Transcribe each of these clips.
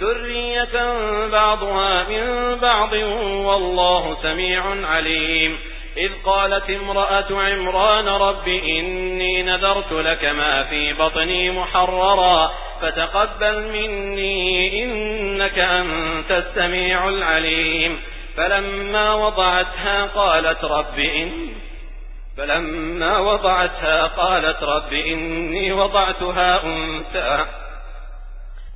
ذرية بعضها من بعض والله سميع عليم إذ قالت امرأة عمران رب إني نذرت لك ما في بطني محررا فتقبل مني إنك أنت السميع العليم فلما وضعتها قالت رب إن فلما وضعتها قالت رب إني وضعتها أنثى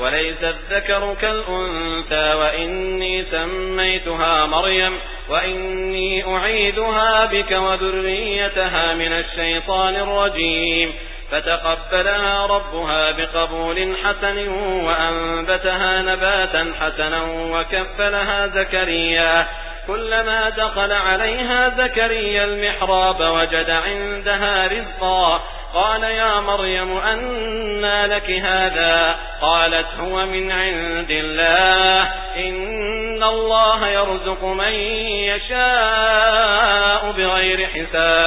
وليس الذكر كالأنثى وإني سميتها مريم وإني أعيدها بك وذريتها من الشيطان الرجيم. فتقبلها ربها بقبول حسن وأنبتها نباتا حسنا وكفلها زكريا. كلما دخل عليها زكريا المحراب وجد عندها رزقا. قال يا مريم أنى لك هذا؟ قالت هو من عند الله. إن الله يرزق من يشاء بغير حساب.